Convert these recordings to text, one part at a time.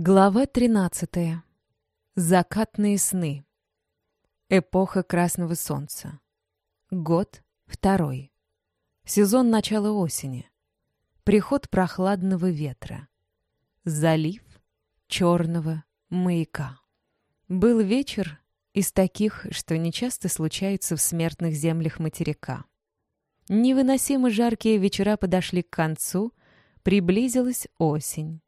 Глава 13. Закатные сны. Эпоха Красного Солнца. Год второй. Сезон начала осени. Приход прохладного ветра. Залив черного маяка. Был вечер из таких, что нечасто случаются в смертных землях материка. Невыносимо жаркие вечера подошли к концу, приблизилась осень.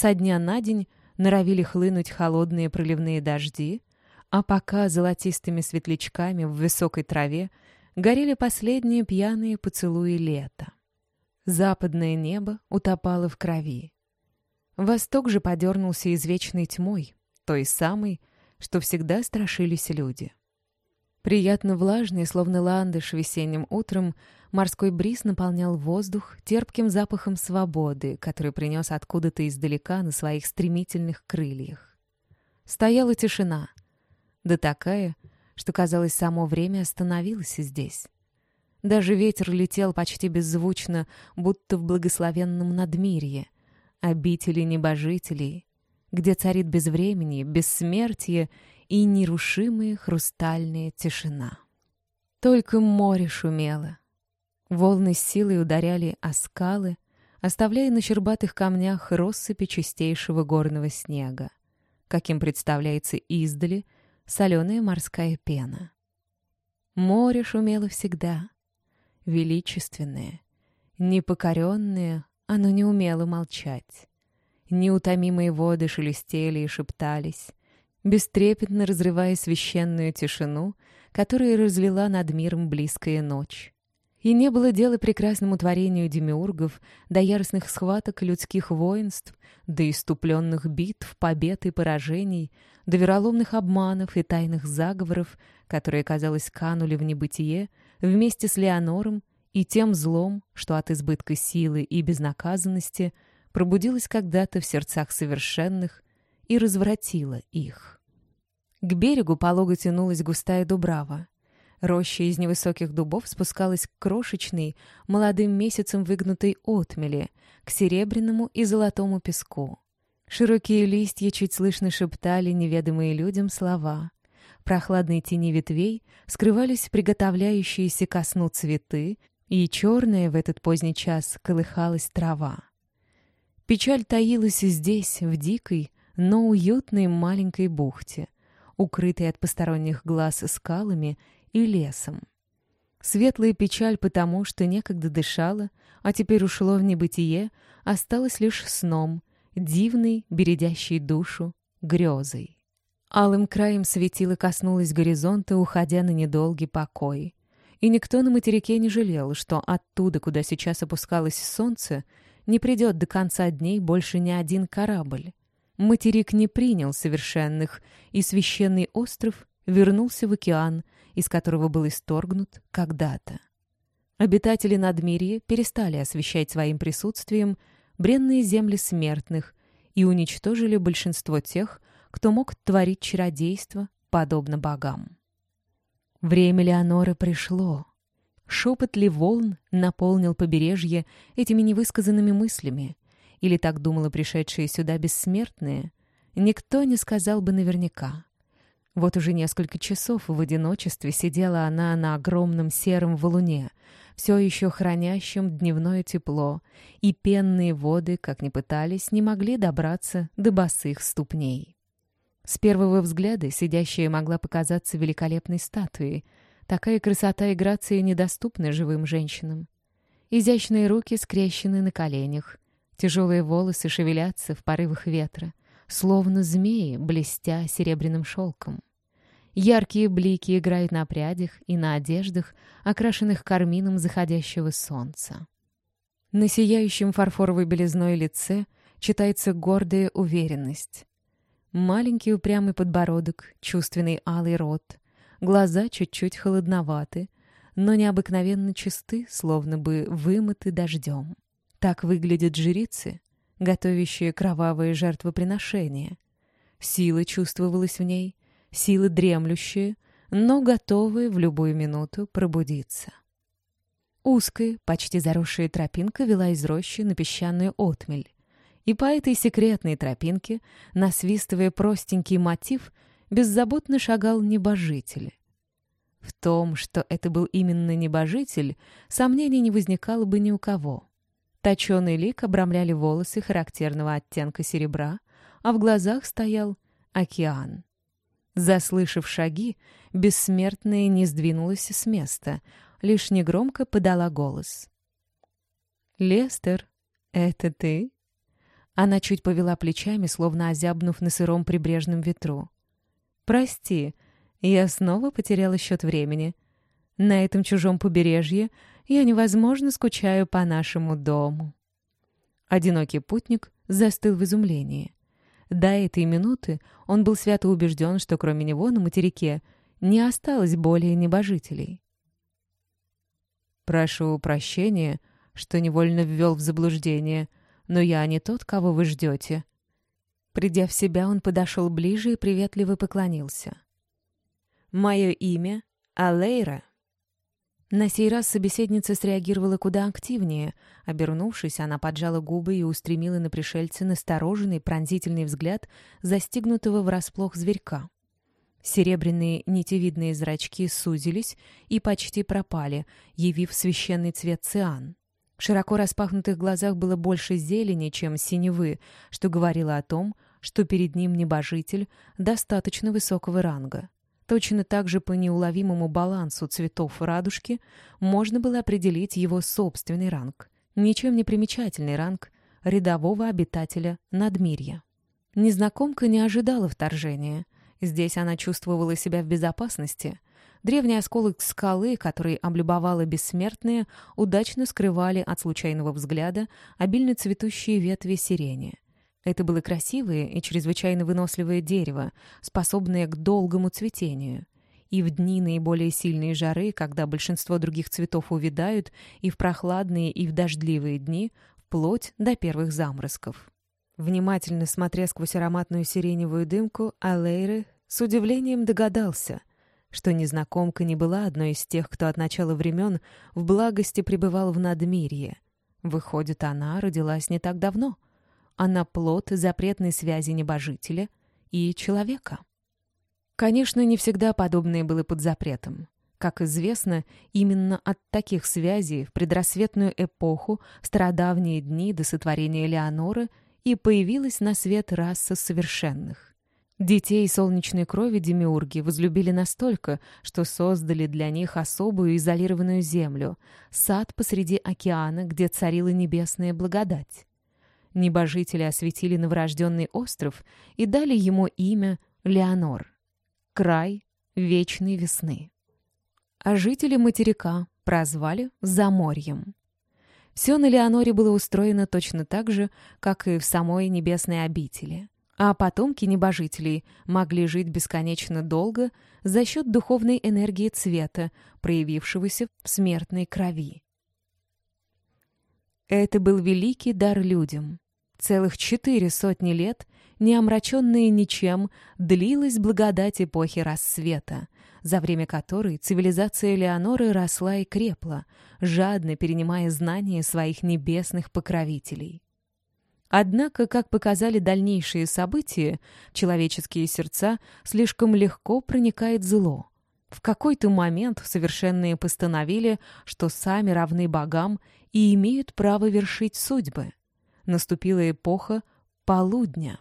Со дня на день норовили хлынуть холодные проливные дожди, а пока золотистыми светлячками в высокой траве горели последние пьяные поцелуи лета. Западное небо утопало в крови. Восток же подернулся извечной тьмой, той самой, что всегда страшились люди. Приятно влажный, словно ландыш весенним утром, морской бриз наполнял воздух терпким запахом свободы, который принес откуда-то издалека на своих стремительных крыльях. Стояла тишина, да такая, что, казалось, само время остановилось здесь. Даже ветер летел почти беззвучно, будто в благословенном надмирье, обители небожителей, где царит безвремени, бессмертие и нерушимая хрустальная тишина. Только море шумело. Волны с силой ударяли о скалы, оставляя на щербатых камнях россыпи чистейшего горного снега, каким представляется издали соленая морская пена. Море шумело всегда, величественное, непокоренное, оно не умело молчать. Неутомимые воды шелестели и шептались, бестрепетно разрывая священную тишину, которая разлила над миром близкая ночь. И не было дела прекрасному творению демиургов до яростных схваток людских воинств, до иступленных битв, побед и поражений, до вероломных обманов и тайных заговоров, которые, казалось, канули в небытие вместе с Леонором и тем злом, что от избытка силы и безнаказанности пробудилось когда-то в сердцах совершенных и развратило их. К берегу полого тянулась густая дубрава. Роща из невысоких дубов спускалась к крошечной, молодым месяцем выгнутой отмели, к серебряному и золотому песку. Широкие листья чуть слышно шептали неведомые людям слова. Прохладные тени ветвей скрывались приготовляющиеся ко сну цветы, и черная в этот поздний час колыхалась трава. Печаль таилась здесь, в дикой, но уютной маленькой бухте — укрытый от посторонних глаз скалами и лесом. Светлая печаль потому, что некогда дышала, а теперь ушло в небытие, осталась лишь сном, дивной, бередящей душу, грезой. Алым краем светило коснулось горизонта, уходя на недолгий покой. И никто на материке не жалел, что оттуда, куда сейчас опускалось солнце, не придет до конца дней больше ни один корабль. Материк не принял совершенных, и священный остров вернулся в океан, из которого был исторгнут когда-то. Обитатели Надмирья перестали освещать своим присутствием бренные земли смертных и уничтожили большинство тех, кто мог творить чародейство, подобно богам. Время Леоноры пришло. Шепот ли волн наполнил побережье этими невысказанными мыслями, или так думала пришедшие сюда бессмертные, никто не сказал бы наверняка. Вот уже несколько часов в одиночестве сидела она на огромном сером валуне, все еще хранящем дневное тепло, и пенные воды, как ни пытались, не могли добраться до босых ступней. С первого взгляда сидящая могла показаться великолепной статуей. Такая красота и грация недоступны живым женщинам. Изящные руки скрещены на коленях, Тяжелые волосы шевелятся в порывах ветра, словно змеи, блестя серебряным шелком. Яркие блики играют на прядях и на одеждах, окрашенных кармином заходящего солнца. На сияющем фарфоровой белизной лице читается гордая уверенность. Маленький упрямый подбородок, чувственный алый рот, глаза чуть-чуть холодноваты, но необыкновенно чисты, словно бы вымыты дождем. Так выглядят жрицы, готовящие кровавые жертвоприношения. Сила чувствовалась в ней, сила дремлющая, но готовая в любую минуту пробудиться. Узкая, почти заросшая тропинка вела из рощи на песчаную отмель, И по этой секретной тропинке, насвистывая простенький мотив, беззаботно шагал небожитель. В том, что это был именно небожитель, сомнений не возникало бы ни у кого. Точеный лик обрамляли волосы характерного оттенка серебра, а в глазах стоял океан. Заслышав шаги, бессмертная не сдвинулась с места, лишь негромко подала голос. «Лестер, это ты?» Она чуть повела плечами, словно озябнув на сыром прибрежном ветру. «Прости, я снова потеряла счет времени. На этом чужом побережье я невозможно скучаю по нашему дому». Одинокий путник застыл в изумлении. До этой минуты он был свято убежден, что кроме него на материке не осталось более небожителей. «Прошу прощения, что невольно ввел в заблуждение, но я не тот, кого вы ждете». Придя в себя, он подошел ближе и приветливо поклонился. «Мое имя — Алейра». На сей раз собеседница среагировала куда активнее. Обернувшись, она поджала губы и устремила на пришельца настороженный, пронзительный взгляд застигнутого врасплох зверька. Серебряные нитевидные зрачки сузились и почти пропали, явив священный цвет циан. В широко распахнутых глазах было больше зелени, чем синевы, что говорило о том, что перед ним небожитель достаточно высокого ранга. Точно так же по неуловимому балансу цветов радужки можно было определить его собственный ранг. Ничем не примечательный ранг рядового обитателя надмирья. Незнакомка не ожидала вторжения. Здесь она чувствовала себя в безопасности. Древний осколок скалы, который облюбовала бессмертные, удачно скрывали от случайного взгляда обильно цветущие ветви сирени — это было красивое и чрезвычайно выносливое дерево, способное к долгому цветению. И в дни наиболее сильной жары, когда большинство других цветов увядают, и в прохладные, и в дождливые дни, вплоть до первых заморозков. Внимательно смотря сквозь ароматную сиреневую дымку, Алейры с удивлением догадался, что незнакомка не была одной из тех, кто от начала времен в благости пребывал в надмирье. Выходит, она родилась не так давно — она плод запретной связи небожителя и человека. Конечно, не всегда подобное было под запретом. Как известно, именно от таких связей в предрассветную эпоху, стародавние дни до сотворения Леонора, и появилась на свет раса совершенных. Детей солнечной крови демиурги возлюбили настолько, что создали для них особую изолированную землю, сад посреди океана, где царила небесная благодать. Небожители осветили новорожденный остров и дали ему имя Леонор — край вечной весны. А жители материка прозвали Заморьем. Все на Леоноре было устроено точно так же, как и в самой небесной обители. А потомки небожителей могли жить бесконечно долго за счет духовной энергии цвета, проявившегося в смертной крови. Это был великий дар людям. Целых четыре сотни лет, не омраченные ничем, длилась благодать эпохи рассвета, за время которой цивилизация Леоноры росла и крепла, жадно перенимая знания своих небесных покровителей. Однако, как показали дальнейшие события, человеческие сердца слишком легко проникает зло. В какой-то момент совершенные постановили, что сами равны богам и имеют право вершить судьбы. Наступила эпоха полудня.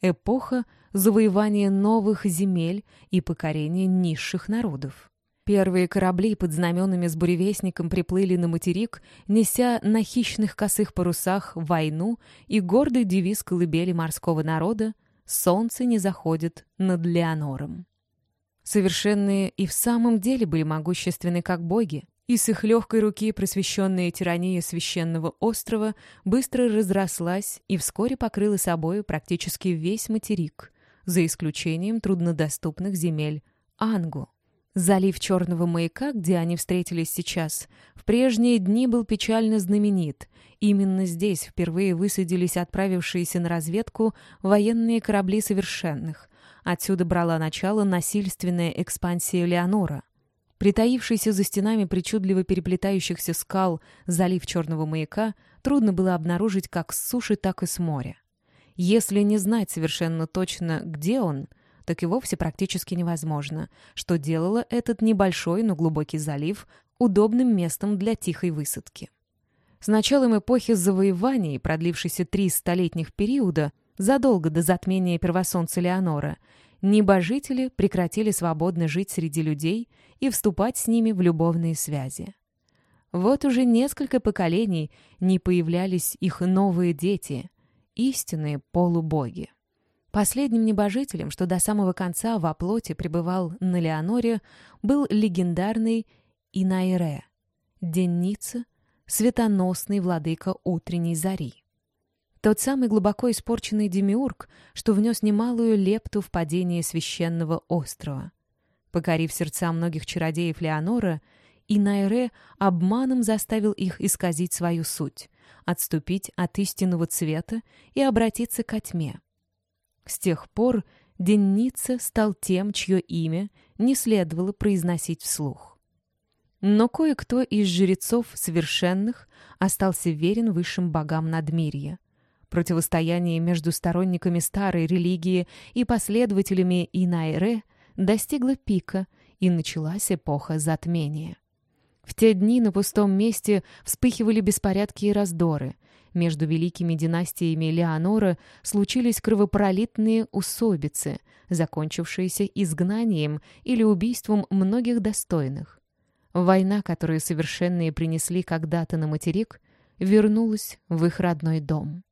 Эпоха завоевания новых земель и покорения низших народов. Первые корабли под знаменами с буревестником приплыли на материк, неся на хищных косых парусах войну и гордый девиз колыбели морского народа «Солнце не заходит над Леонором». Совершенные и в самом деле были могущественны как боги, и с их легкой руки просвещенная тирания священного острова быстро разрослась и вскоре покрыла собою практически весь материк, за исключением труднодоступных земель Ангу. Залив Черного маяка, где они встретились сейчас, в прежние дни был печально знаменит. Именно здесь впервые высадились отправившиеся на разведку военные корабли совершенных. Отсюда брала начало насильственная экспансия Леонора — Притаившийся за стенами причудливо переплетающихся скал залив Черного маяка трудно было обнаружить как с суши, так и с моря. Если не знать совершенно точно, где он, так и вовсе практически невозможно, что делало этот небольшой, но глубокий залив удобным местом для тихой высадки. С началом эпохи завоеваний, продлившейся три столетних периода, задолго до затмения первосолнца Леонора, небожители прекратили свободно жить среди людей и вступать с ними в любовные связи. Вот уже несколько поколений не появлялись их новые дети, истинные полубоги. Последним небожителем, что до самого конца во плоти пребывал на Леоноре, был легендарный Инайре, денница, светоносный владыка утренней зари. Тот самый глубоко испорченный демиург, что внес немалую лепту в падение священного острова. Покорив сердца многих чародеев Леонора, Инайре обманом заставил их исказить свою суть, отступить от истинного цвета и обратиться ко тьме. С тех пор Денница стал тем, чье имя не следовало произносить вслух. Но кое-кто из жрецов совершенных остался верен высшим богам надмирья. Противостояние между сторонниками старой религии и последователями Инайре достигло пика, и началась эпоха затмения. В те дни на пустом месте вспыхивали беспорядки и раздоры. Между великими династиями Леонора случились кровопролитные усобицы, закончившиеся изгнанием или убийством многих достойных. Война, которую совершенные принесли когда-то на материк, вернулась в их родной дом.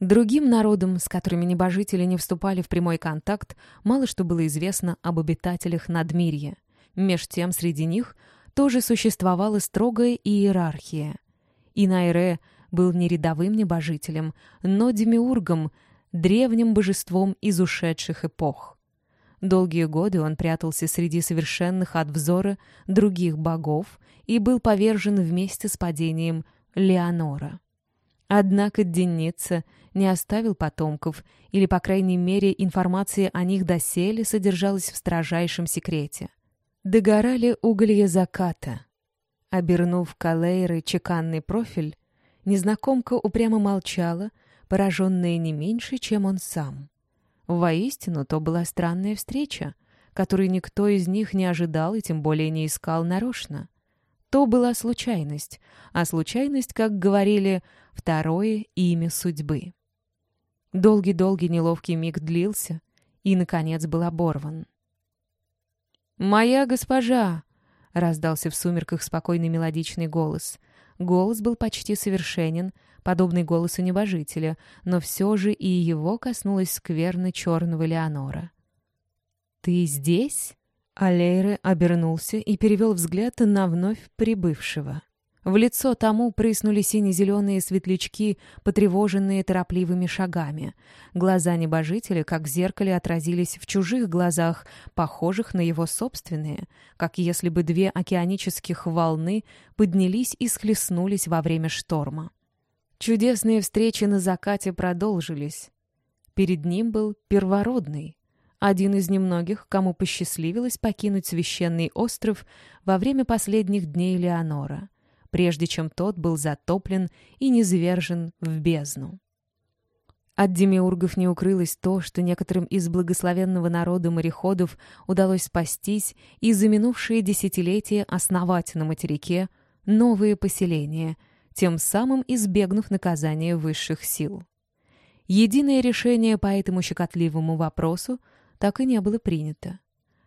Другим народам, с которыми небожители не вступали в прямой контакт, мало что было известно об обитателях Надмирья. Меж тем среди них тоже существовала строгая иерархия. Инайре был не рядовым небожителем, но демиургом, древним божеством из ушедших эпох. Долгие годы он прятался среди совершенных от взора других богов и был повержен вместе с падением Леонора. Однако Деница не оставил потомков, или, по крайней мере, информация о них доселе содержалась в строжайшем секрете. Догорали уголья заката. Обернув Калейры чеканный профиль, незнакомка упрямо молчала, пораженная не меньше, чем он сам. Воистину, то была странная встреча, которую никто из них не ожидал и тем более не искал нарочно. То была случайность, а случайность, как говорили, второе имя судьбы. Долгий-долгий неловкий миг длился и, наконец, был оборван. «Моя госпожа!» — раздался в сумерках спокойный мелодичный голос. Голос был почти совершенен, подобный голосу небожителя, но все же и его коснулась скверны черного Леонора. «Ты здесь?» Алейре обернулся и перевел взгляд на вновь прибывшего. В лицо тому прыснули сине-зеленые светлячки, потревоженные торопливыми шагами. Глаза небожителя, как в зеркале, отразились в чужих глазах, похожих на его собственные, как если бы две океанических волны поднялись и схлестнулись во время шторма. Чудесные встречи на закате продолжились. Перед ним был первородный, один из немногих, кому посчастливилось покинуть священный остров во время последних дней Леонора, прежде чем тот был затоплен и низвержен в бездну. От демиургов не укрылось то, что некоторым из благословенного народа мореходов удалось спастись и за минувшие десятилетия основать на материке новые поселения, тем самым избегнув наказания высших сил. Единое решение по этому щекотливому вопросу так и не было принято.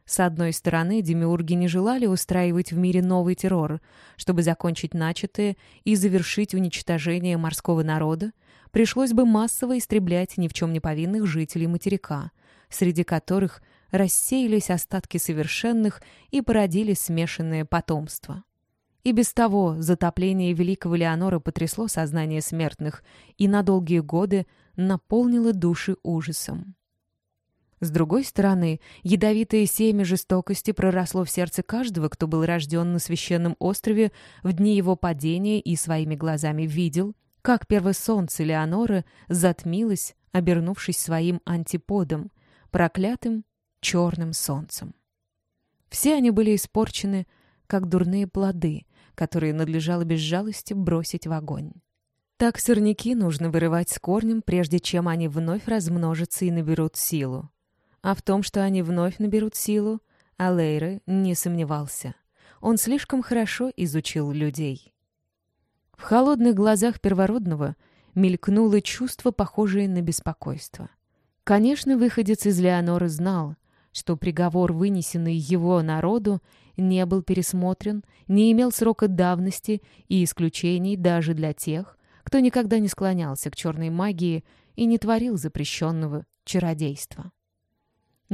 С одной стороны, демиурги не желали устраивать в мире новый террор, чтобы закончить начатое и завершить уничтожение морского народа, пришлось бы массово истреблять ни в чем не повинных жителей материка, среди которых рассеялись остатки совершенных и породили смешанное потомство. И без того затопление великого Леонора потрясло сознание смертных и на долгие годы наполнило души ужасом. С другой стороны, ядовитое семя жестокости проросло в сердце каждого, кто был рожден на священном острове в дни его падения и своими глазами видел, как первое солнце Леоноры затмилось, обернувшись своим антиподом, проклятым черным солнцем. Все они были испорчены, как дурные плоды, которые надлежало без жалости бросить в огонь. Так сорняки нужно вырывать с корнем, прежде чем они вновь размножатся и наберут силу. А в том, что они вновь наберут силу, Алейра не сомневался. Он слишком хорошо изучил людей. В холодных глазах первородного мелькнуло чувство, похожее на беспокойство. Конечно, выходец из Леоноры знал, что приговор, вынесенный его народу, не был пересмотрен, не имел срока давности и исключений даже для тех, кто никогда не склонялся к черной магии и не творил запрещенного чародейства.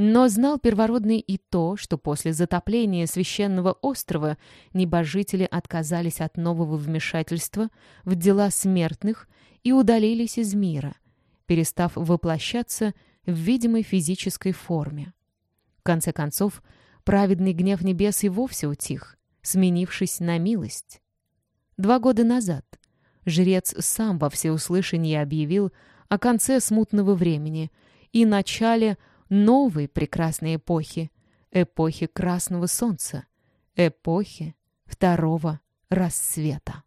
Но знал первородный и то, что после затопления священного острова небожители отказались от нового вмешательства в дела смертных и удалились из мира, перестав воплощаться в видимой физической форме. В конце концов, праведный гнев небес и вовсе утих, сменившись на милость. Два года назад жрец сам во всеуслышание объявил о конце смутного времени и начале новой прекрасной эпохи, эпохи Красного Солнца, эпохи второго рассвета.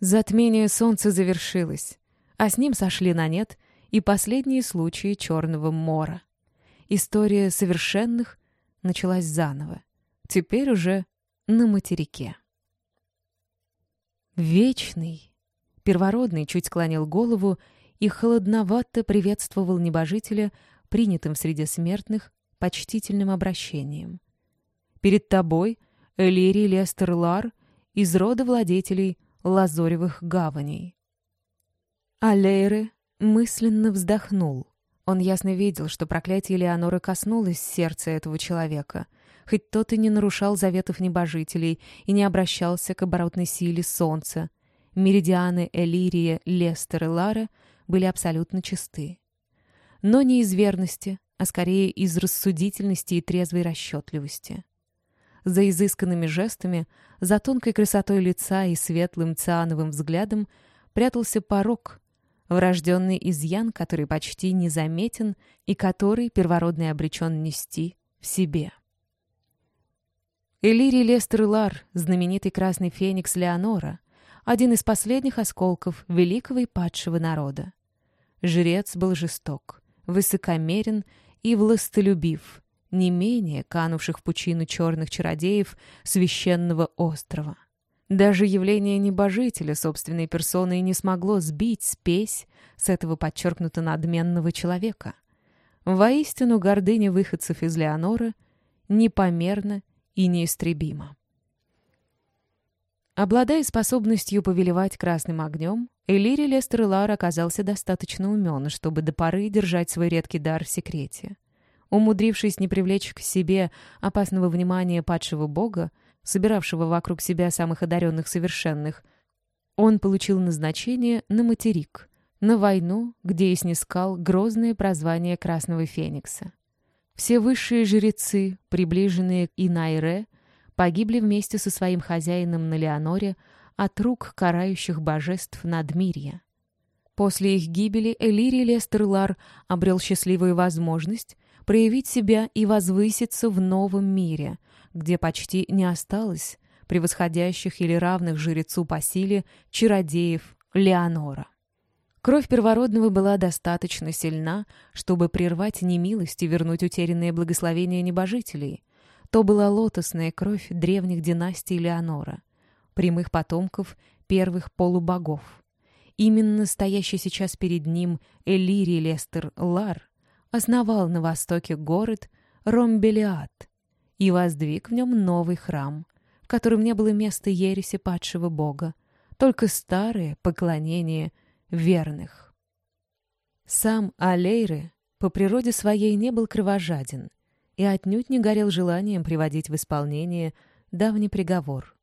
Затмение Солнца завершилось, а с ним сошли на нет и последние случаи Черного Мора. История совершенных началась заново, теперь уже на материке. Вечный, первородный чуть склонил голову и холодновато приветствовал небожителя принятым среди смертных почтительным обращением. «Перед тобой Элирий Лестерлар из рода владетелей Лазоревых гаваней». Алейре мысленно вздохнул. Он ясно видел, что проклятие Леоноры коснулось сердца этого человека, хоть тот и не нарушал заветов небожителей и не обращался к оборотной силе солнца. Меридианы Элирия, Лестер и Лара были абсолютно чисты но не из верности, а скорее из рассудительности и трезвой расчетливости. За изысканными жестами, за тонкой красотой лица и светлым циановым взглядом прятался порог, врожденный изъян, который почти незаметен и который первородный обречен нести в себе. Элири Лестер Лар, знаменитый красный феникс Леонора, один из последних осколков великого и падшего народа. Жрец был жесток высокомерен и властолюбив, не менее канувших в пучину черных чародеев священного острова. Даже явление небожителя собственной персоной не смогло сбить спесь с этого подчеркнуто надменного человека. Воистину, гордыня выходцев из Леонора непомерна и неистребима. Обладая способностью повелевать красным огнем, Элири Лестрелар оказался достаточно умен, чтобы до поры держать свой редкий дар в секрете. Умудрившись не привлечь к себе опасного внимания падшего бога, собиравшего вокруг себя самых одаренных совершенных, он получил назначение на материк, на войну, где и снискал грозное прозвание Красного Феникса. Все высшие жрецы, приближенные к Инайре, погибли вместе со своим хозяином на Леоноре от рук карающих божеств надмирья. После их гибели Элири Лестерлар обрел счастливую возможность проявить себя и возвыситься в новом мире, где почти не осталось превосходящих или равных жрецу по силе чародеев Леонора. Кровь первородного была достаточно сильна, чтобы прервать немилость и вернуть утерянное благословение небожителей. То была лотосная кровь древних династий Леонора прямых потомков первых полубогов. Именно стоящий сейчас перед ним Элири Лестер Лар основал на востоке город Ромбелиад и воздвиг в нем новый храм, в котором не было места ереси падшего бога, только старое поклонение верных. Сам Алейры по природе своей не был кровожаден и отнюдь не горел желанием приводить в исполнение давний приговор.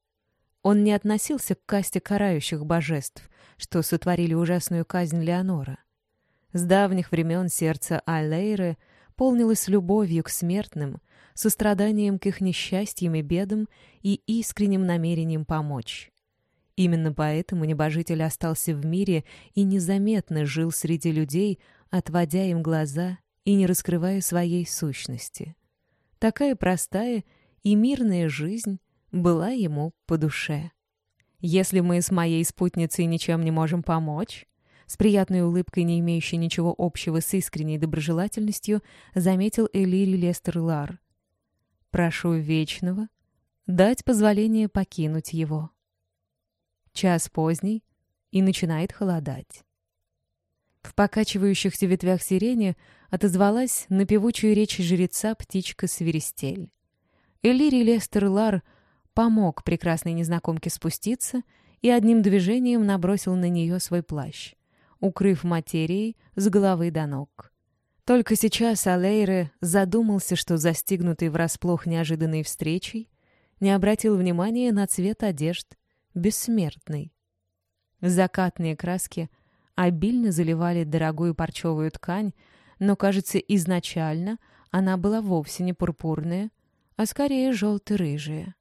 Он не относился к касте карающих божеств, что сотворили ужасную казнь Леонора. С давних времен сердце Алейры полнилось любовью к смертным, состраданием к их несчастьям и бедам и искренним намерением помочь. Именно поэтому небожитель остался в мире и незаметно жил среди людей, отводя им глаза и не раскрывая своей сущности. Такая простая и мирная жизнь была ему по душе. Если мы с моей спутницей ничем не можем помочь, с приятной улыбкой, не имеющей ничего общего с искренней доброжелательностью, заметил Элири Лестер Лар. «Прошу Вечного дать позволение покинуть его». Час поздний, и начинает холодать. В покачивающихся ветвях сирени отозвалась на певучую речь жреца птичка Свиристель. Элири Лестер Лар помог прекрасной незнакомке спуститься и одним движением набросил на нее свой плащ, укрыв материей с головы до ног. Только сейчас Алейре задумался, что застигнутый врасплох неожиданной встречей не обратил внимания на цвет одежд бессмертный. Закатные краски обильно заливали дорогую парчевую ткань, но, кажется, изначально она была вовсе не пурпурная, а скорее желто-рыжая.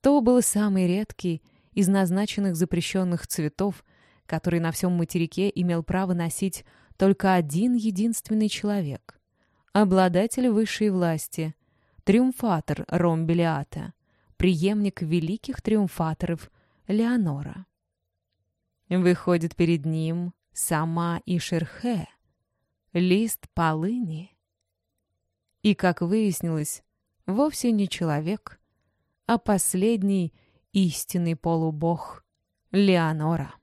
То был самый редкий из назначенных запрещенных цветов, который на всем материке имел право носить только один единственный человек — обладатель высшей власти, триумфатор Ромбелиата, преемник великих триумфаторов Леонора. Выходит перед ним сама Ишерхе, лист полыни. И, как выяснилось, вовсе не человек, а последний истинный полубог Леонора.